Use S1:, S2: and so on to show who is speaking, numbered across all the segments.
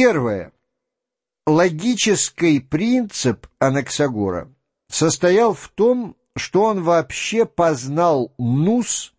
S1: Первое. Логический принцип Анаксагора состоял в том, что он вообще познал нус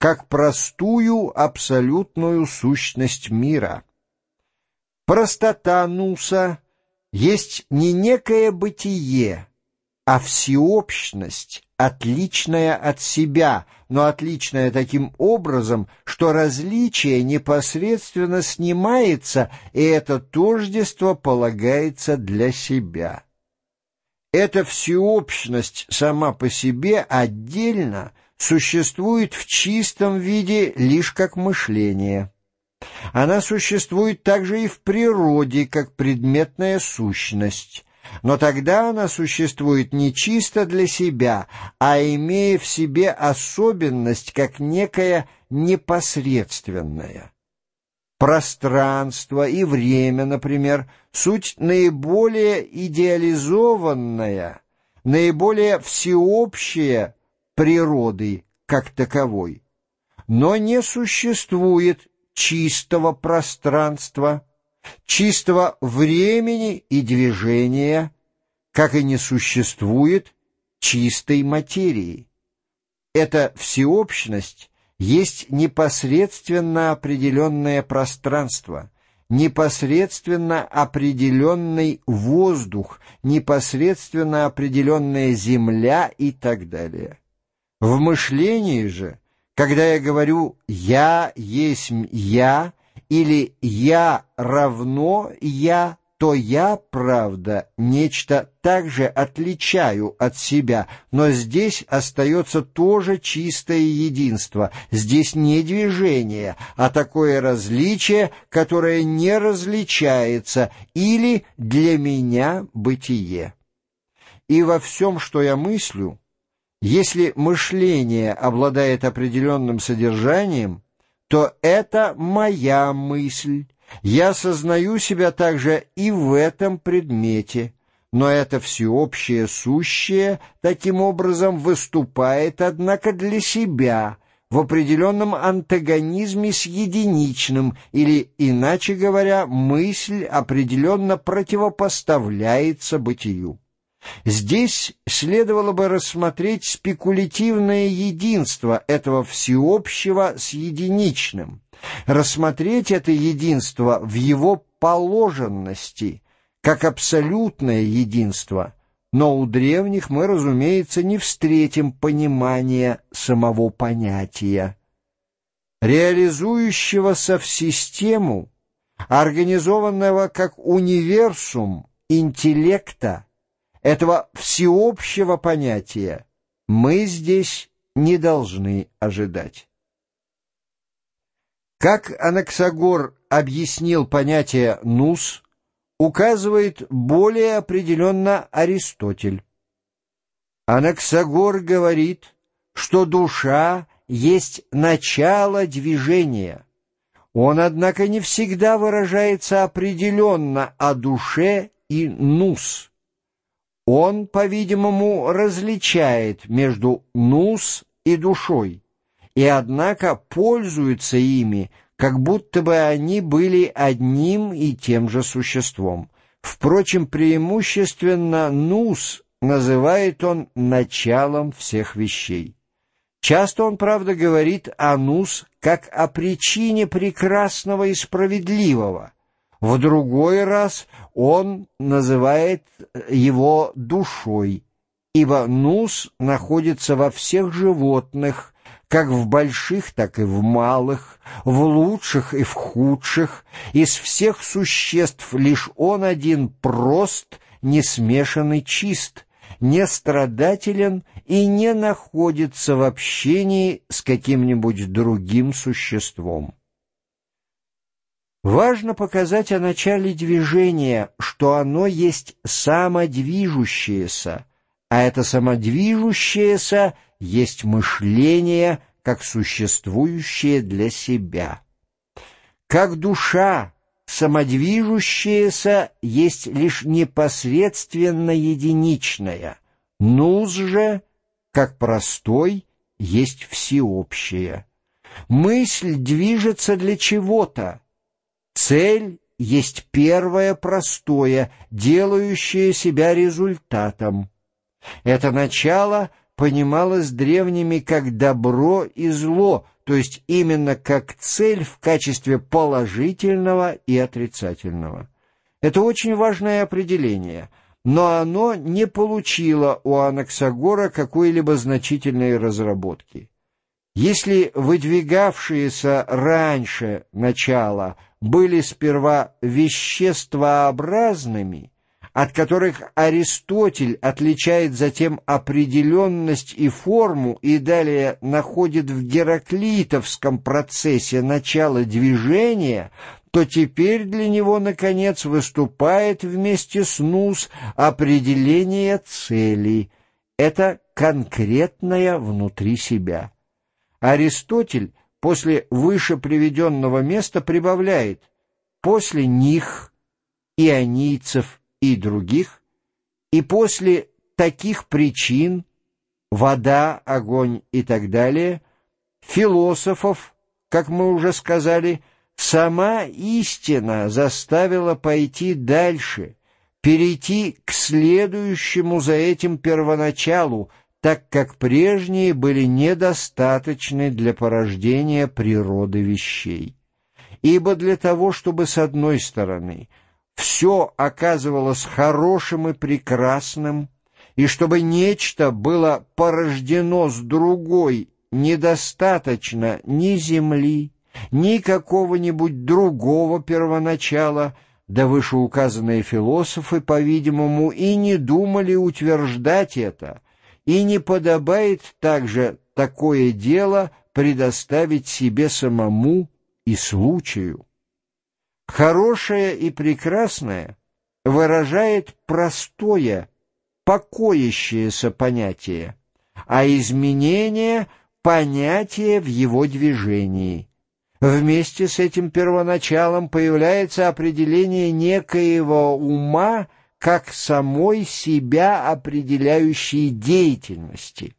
S1: как простую абсолютную сущность мира. Простота нуса есть не некое бытие, а всеобщность, отличная от себя, но отличная таким образом, что различие непосредственно снимается, и это тождество полагается для себя. Эта всеобщность сама по себе отдельно существует в чистом виде лишь как мышление. Она существует также и в природе, как предметная сущность, но тогда она существует не чисто для себя, а имея в себе особенность, как некая непосредственная. Пространство и время, например, суть наиболее идеализованная, наиболее всеобщая природы как таковой. Но не существует чистого пространства, чистого времени и движения, как и не существует чистой материи. Эта всеобщность есть непосредственно определенное пространство, непосредственно определенный воздух, непосредственно определенная земля и так далее. В мышлении же, когда я говорю «я есть я», или «я равно я», то я, правда, нечто также отличаю от себя, но здесь остается тоже чистое единство, здесь не движение, а такое различие, которое не различается, или для меня бытие. И во всем, что я мыслю, если мышление обладает определенным содержанием, то это моя мысль. Я сознаю себя также и в этом предмете, но это всеобщее сущее таким образом выступает, однако, для себя, в определенном антагонизме с единичным, или, иначе говоря, мысль определенно противопоставляется бытию. Здесь следовало бы рассмотреть спекулятивное единство этого всеобщего с единичным, рассмотреть это единство в его положенности, как абсолютное единство, но у древних мы, разумеется, не встретим понимания самого понятия. Реализующегося в систему, организованного как универсум интеллекта, этого всеобщего понятия мы здесь не должны ожидать. Как Анаксагор объяснил понятие «нус», указывает более определенно Аристотель. Анаксагор говорит, что душа есть начало движения. Он, однако, не всегда выражается определенно о душе и «нус». Он, по-видимому, различает между нус и душой, и, однако, пользуется ими, как будто бы они были одним и тем же существом. Впрочем, преимущественно нус называет он началом всех вещей. Часто он, правда, говорит о нус как о причине прекрасного и справедливого, в другой раз он называет его душой, ибо нус находится во всех животных, как в больших, так и в малых, в лучших и в худших. Из всех существ лишь он один прост, не смешанный чист, не страдателен и не находится в общении с каким-нибудь другим существом. Важно показать о начале движения, что оно есть самодвижущееся, а это самодвижущееся есть мышление, как существующее для себя. Как душа, самодвижущееся есть лишь непосредственно единичное, нуз же, как простой, есть всеобщее. Мысль движется для чего-то, Цель есть первое простое, делающее себя результатом. Это начало понималось древними как добро и зло, то есть именно как цель в качестве положительного и отрицательного. Это очень важное определение, но оно не получило у Анаксагора какой-либо значительной разработки. Если выдвигавшиеся раньше начала были сперва веществообразными, от которых Аристотель отличает затем определенность и форму и далее находит в гераклитовском процессе начало движения, то теперь для него, наконец, выступает вместе с нус определение цели. Это конкретное внутри себя. Аристотель после выше приведенного места прибавляет «после них, ионийцев и других, и после таких причин вода, огонь и так далее, философов, как мы уже сказали, сама истина заставила пойти дальше, перейти к следующему за этим первоначалу, так как прежние были недостаточны для порождения природы вещей. Ибо для того, чтобы с одной стороны все оказывалось хорошим и прекрасным, и чтобы нечто было порождено с другой, недостаточно ни земли, ни какого-нибудь другого первоначала, да вышеуказанные философы, по-видимому, и не думали утверждать это, и не подобает также такое дело предоставить себе самому и случаю. Хорошее и прекрасное выражает простое, покоящееся понятие, а изменение — понятие в его движении. Вместе с этим первоначалом появляется определение некоего ума — как самой себя определяющей деятельности.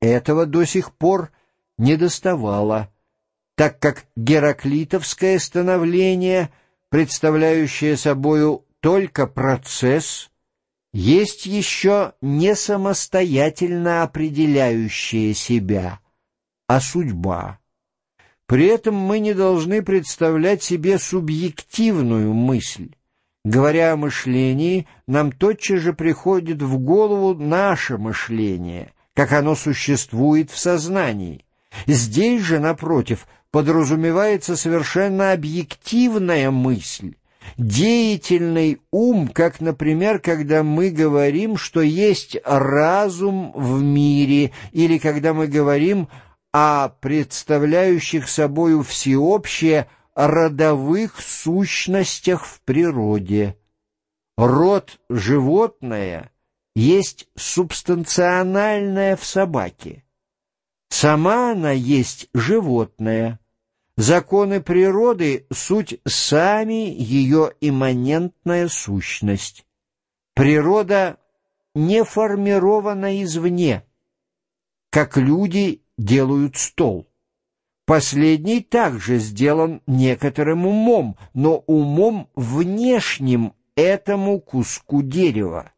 S1: Этого до сих пор не доставало, так как гераклитовское становление, представляющее собою только процесс, есть еще не самостоятельно определяющее себя, а судьба. При этом мы не должны представлять себе субъективную мысль, Говоря о мышлении, нам тотчас же приходит в голову наше мышление, как оно существует в сознании. Здесь же, напротив, подразумевается совершенно объективная мысль, деятельный ум, как, например, когда мы говорим, что есть разум в мире, или когда мы говорим о представляющих собою всеобщее родовых сущностях в природе. Род животное есть субстанциональное в собаке. Сама она есть животное. Законы природы — суть сами ее имманентная сущность. Природа не формирована извне, как люди делают стол. Последний также сделан некоторым умом, но умом внешним этому куску дерева.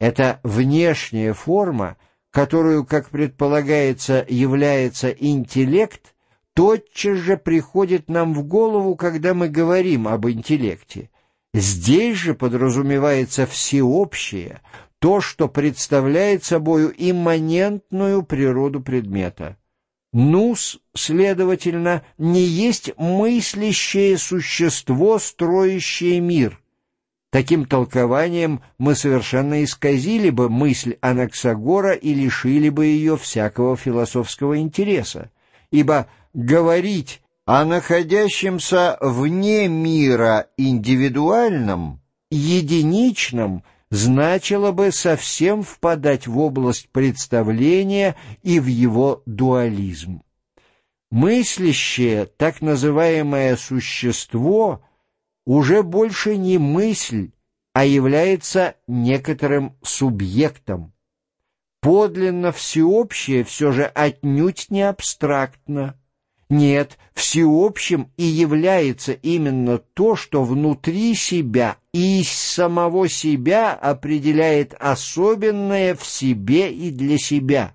S1: Это внешняя форма, которую, как предполагается, является интеллект, тотчас же приходит нам в голову, когда мы говорим об интеллекте. Здесь же подразумевается всеобщее, то, что представляет собою имманентную природу предмета. Нус, следовательно, не есть мыслящее существо, строящее мир. Таким толкованием мы совершенно исказили бы мысль Анаксагора и лишили бы ее всякого философского интереса, ибо говорить о находящемся вне мира индивидуальном, единичном – значило бы совсем впадать в область представления и в его дуализм. Мыслящее, так называемое существо, уже больше не мысль, а является некоторым субъектом. Подлинно всеобщее все же отнюдь не абстрактно, Нет, всеобщим и является именно то, что внутри себя и из самого себя определяет особенное в себе и для себя.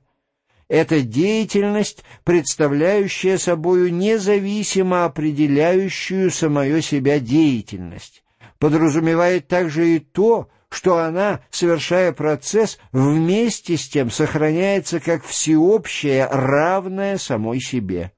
S1: Это деятельность, представляющая собою независимо определяющую самое себя деятельность. Подразумевает также и то, что она, совершая процесс, вместе с тем сохраняется как всеобщее, равное самой себе.